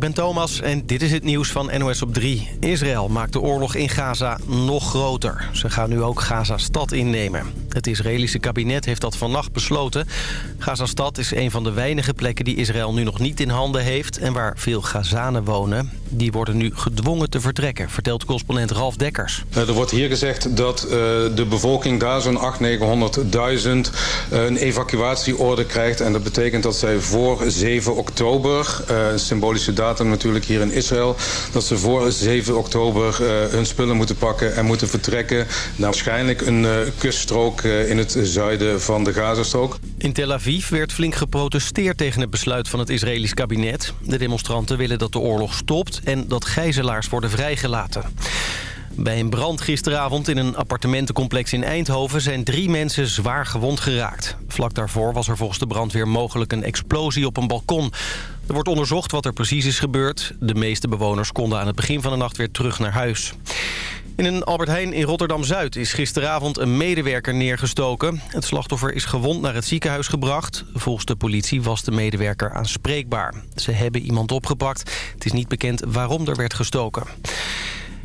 ik ben Thomas en dit is het nieuws van NOS op 3. Israël maakt de oorlog in Gaza nog groter. Ze gaan nu ook Gaza-stad innemen. Het Israëlische kabinet heeft dat vannacht besloten. Gaza-stad is een van de weinige plekken die Israël nu nog niet in handen heeft... en waar veel Gazanen wonen. Die worden nu gedwongen te vertrekken, vertelt correspondent Ralf Dekkers. Eh, er wordt hier gezegd dat uh, de bevolking daar zo'n 800.000, 900.000 uh, een evacuatieorde krijgt. En dat betekent dat zij voor 7 oktober, een symbolische datum natuurlijk hier in Israël... dat ze voor 7 oktober hun spullen moeten pakken en moeten vertrekken... naar waarschijnlijk een kuststrook in het zuiden van de Gazastrook. In Tel Aviv werd flink geprotesteerd tegen het besluit van het Israëlisch kabinet. De demonstranten willen dat de oorlog stopt en dat gijzelaars worden vrijgelaten. Bij een brand gisteravond in een appartementencomplex in Eindhoven... zijn drie mensen zwaar gewond geraakt. Vlak daarvoor was er volgens de brandweer mogelijk een explosie op een balkon. Er wordt onderzocht wat er precies is gebeurd. De meeste bewoners konden aan het begin van de nacht weer terug naar huis. In een Albert Heijn in Rotterdam-Zuid is gisteravond een medewerker neergestoken. Het slachtoffer is gewond naar het ziekenhuis gebracht. Volgens de politie was de medewerker aanspreekbaar. Ze hebben iemand opgepakt. Het is niet bekend waarom er werd gestoken.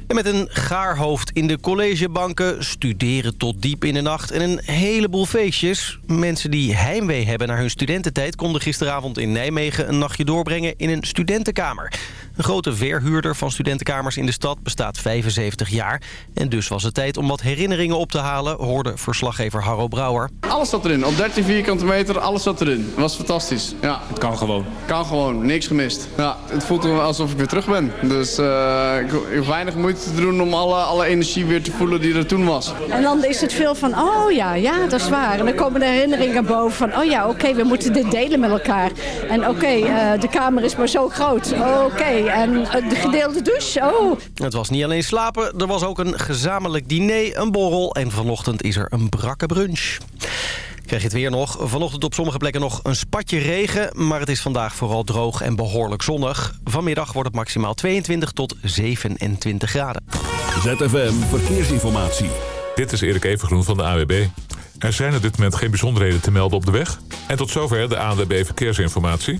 En met een gaarhoofd in de collegebanken, studeren tot diep in de nacht... en een heleboel feestjes. Mensen die heimwee hebben naar hun studententijd... konden gisteravond in Nijmegen een nachtje doorbrengen in een studentenkamer. Een grote verhuurder van studentenkamers in de stad bestaat 75 jaar. En dus was het tijd om wat herinneringen op te halen, hoorde verslaggever Harro Brouwer. Alles zat erin, op 13 vierkante meter, alles zat erin. Het was fantastisch, ja. Het kan gewoon. Kan gewoon, niks gemist. Ja, het voelt alsof ik weer terug ben. Dus uh, ik hoef weinig moeite te doen om alle, alle energie weer te voelen die er toen was. En dan is het veel van, oh ja, ja, dat is waar. En dan komen de herinneringen boven van, oh ja, oké, we moeten dit delen met elkaar. En oké, uh, de kamer is maar zo groot. Oké, en de gedeelde douche. Oh. Het was niet alleen slapen, er was ook een gezamenlijk diner, een borrel... en vanochtend is er een brakke brunch. Krijg je het weer nog. Vanochtend op sommige plekken nog een spatje regen... maar het is vandaag vooral droog en behoorlijk zonnig. Vanmiddag wordt het maximaal 22 tot 27 graden. ZFM Verkeersinformatie. Dit is Erik Evengroen van de AWB. Er zijn op dit moment geen bijzonderheden te melden op de weg. En tot zover de ANWB Verkeersinformatie.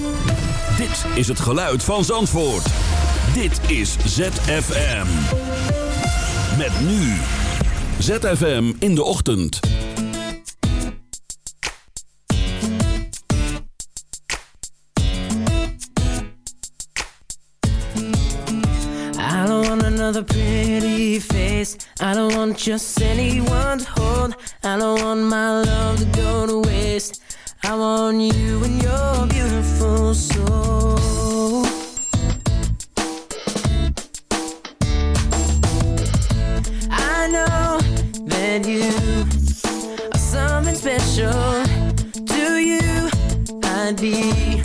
Dit is het geluid van Zandvoort. Dit is ZFM. Met nu. ZFM in de ochtend. I don't want another pretty face. I don't want just anyone to hold. I don't want my love to go to waste. I want you and your beautiful soul. I know that you are something special To you. I'd be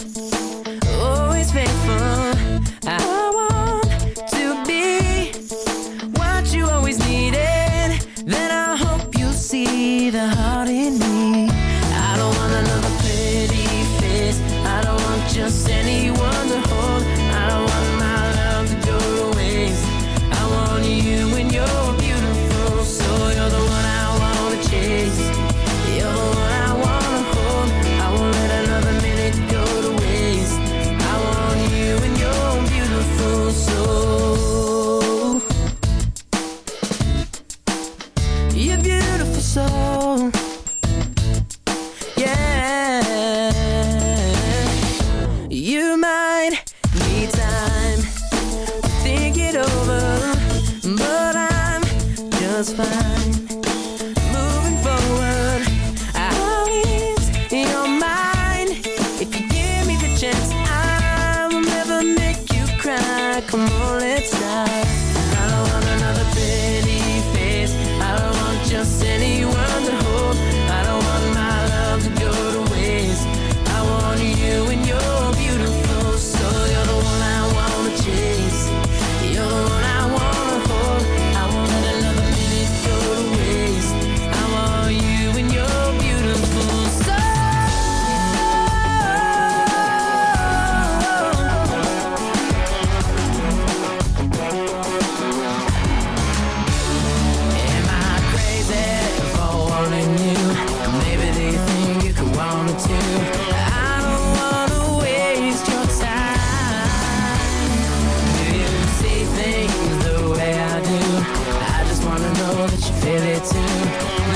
that you feel it too.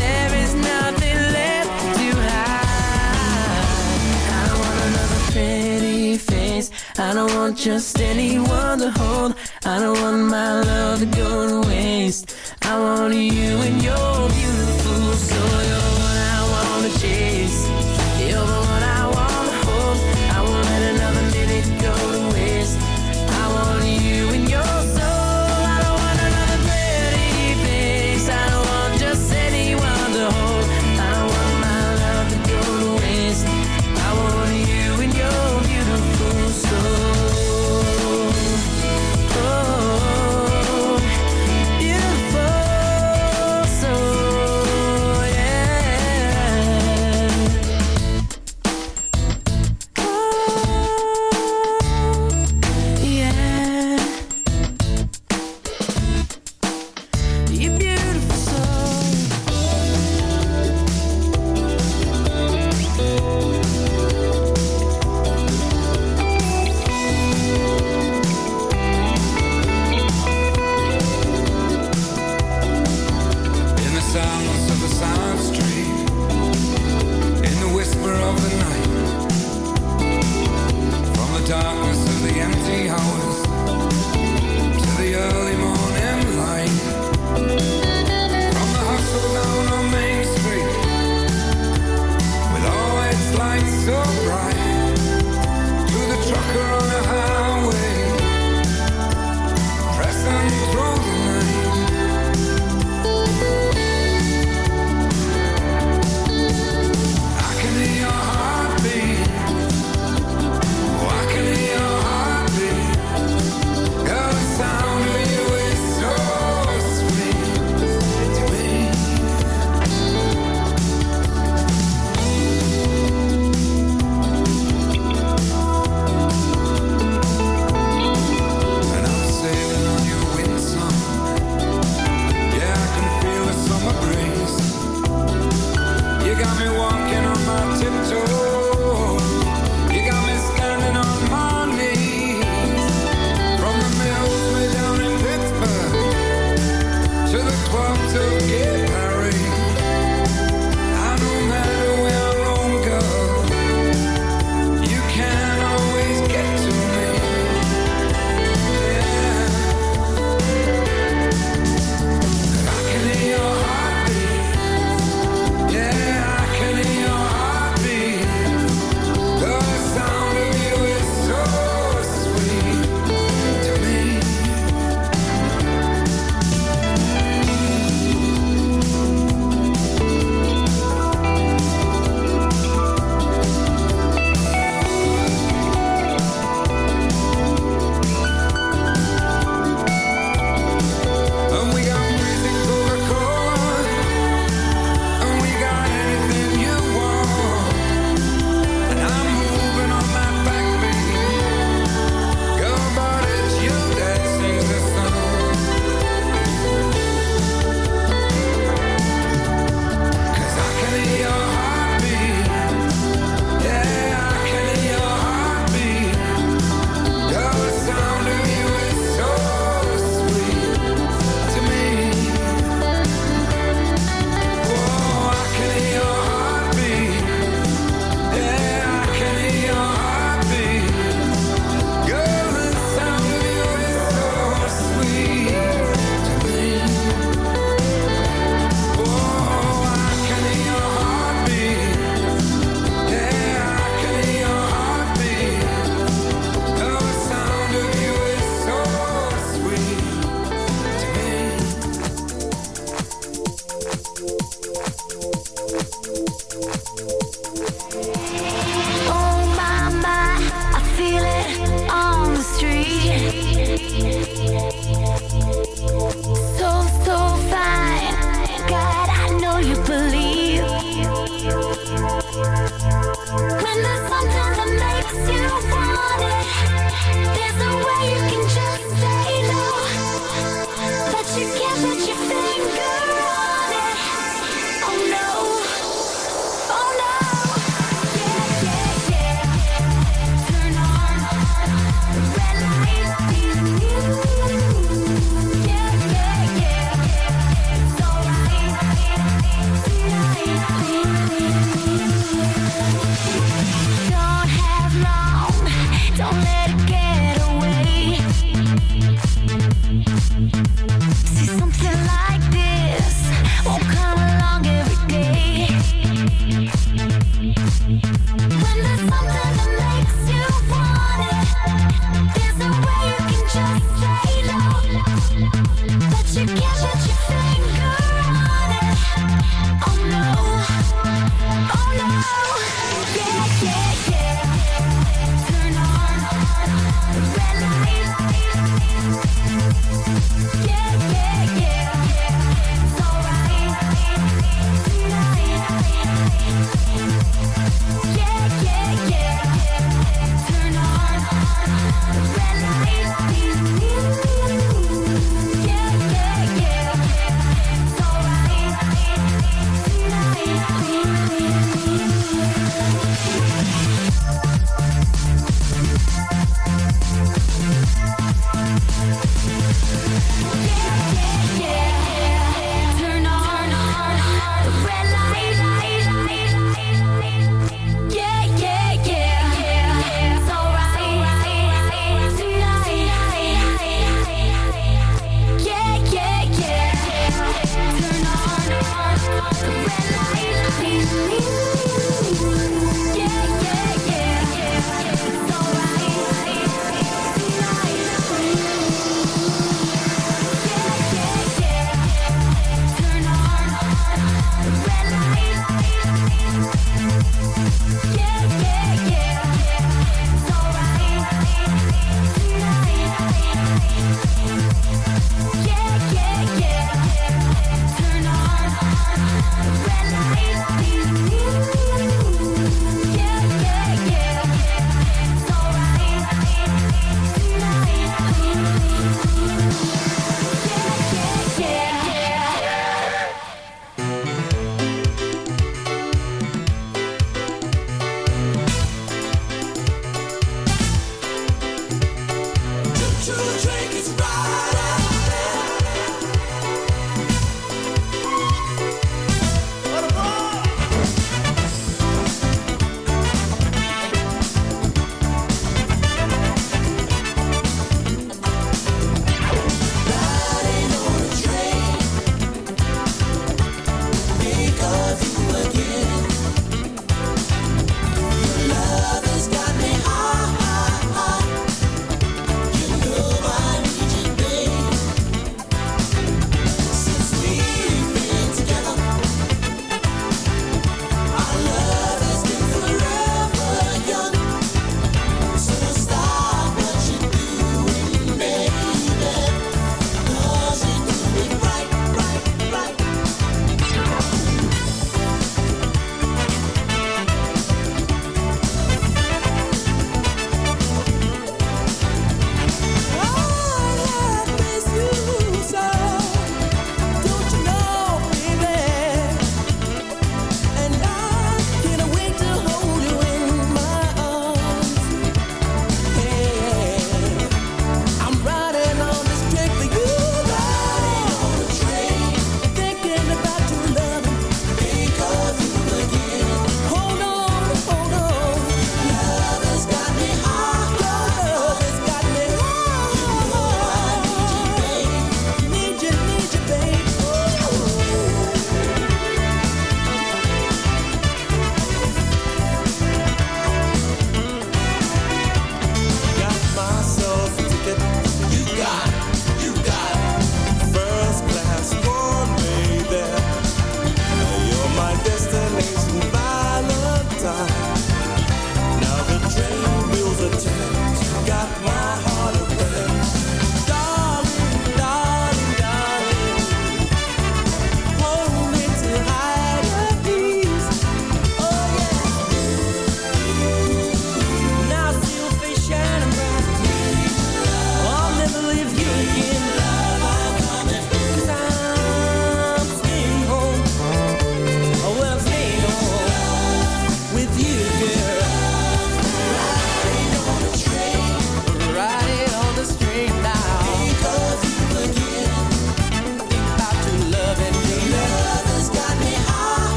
There is nothing left to hide. I want another pretty face. I don't want just anyone to hold. I don't want my love to go to waste. I want you and your beauty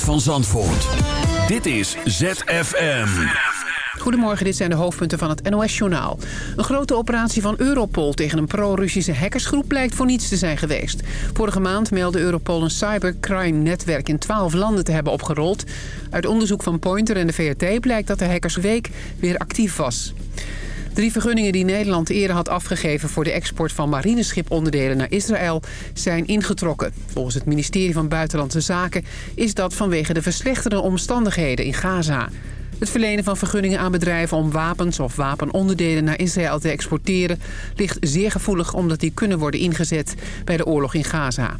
van Zandvoort. Dit is ZFM. Goedemorgen, dit zijn de hoofdpunten van het NOS-journaal. Een grote operatie van Europol tegen een pro-Russische hackersgroep blijkt voor niets te zijn geweest. Vorige maand meldde Europol een cybercrime-netwerk in 12 landen te hebben opgerold. Uit onderzoek van Pointer en de VRT blijkt dat de hackersweek weer actief was. Drie vergunningen die Nederland eerder had afgegeven voor de export van marineschiponderdelen naar Israël zijn ingetrokken. Volgens het ministerie van Buitenlandse Zaken is dat vanwege de verslechterende omstandigheden in Gaza. Het verlenen van vergunningen aan bedrijven om wapens of wapenonderdelen naar Israël te exporteren ligt zeer gevoelig omdat die kunnen worden ingezet bij de oorlog in Gaza.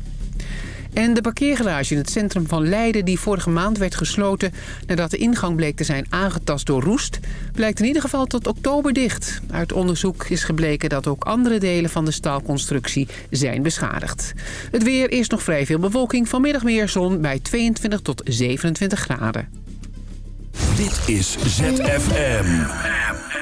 En de parkeergarage in het centrum van Leiden die vorige maand werd gesloten... nadat de ingang bleek te zijn aangetast door roest... blijkt in ieder geval tot oktober dicht. Uit onderzoek is gebleken dat ook andere delen van de staalconstructie zijn beschadigd. Het weer is nog vrij veel bewolking. Vanmiddag meer zon bij 22 tot 27 graden. Dit is ZFM.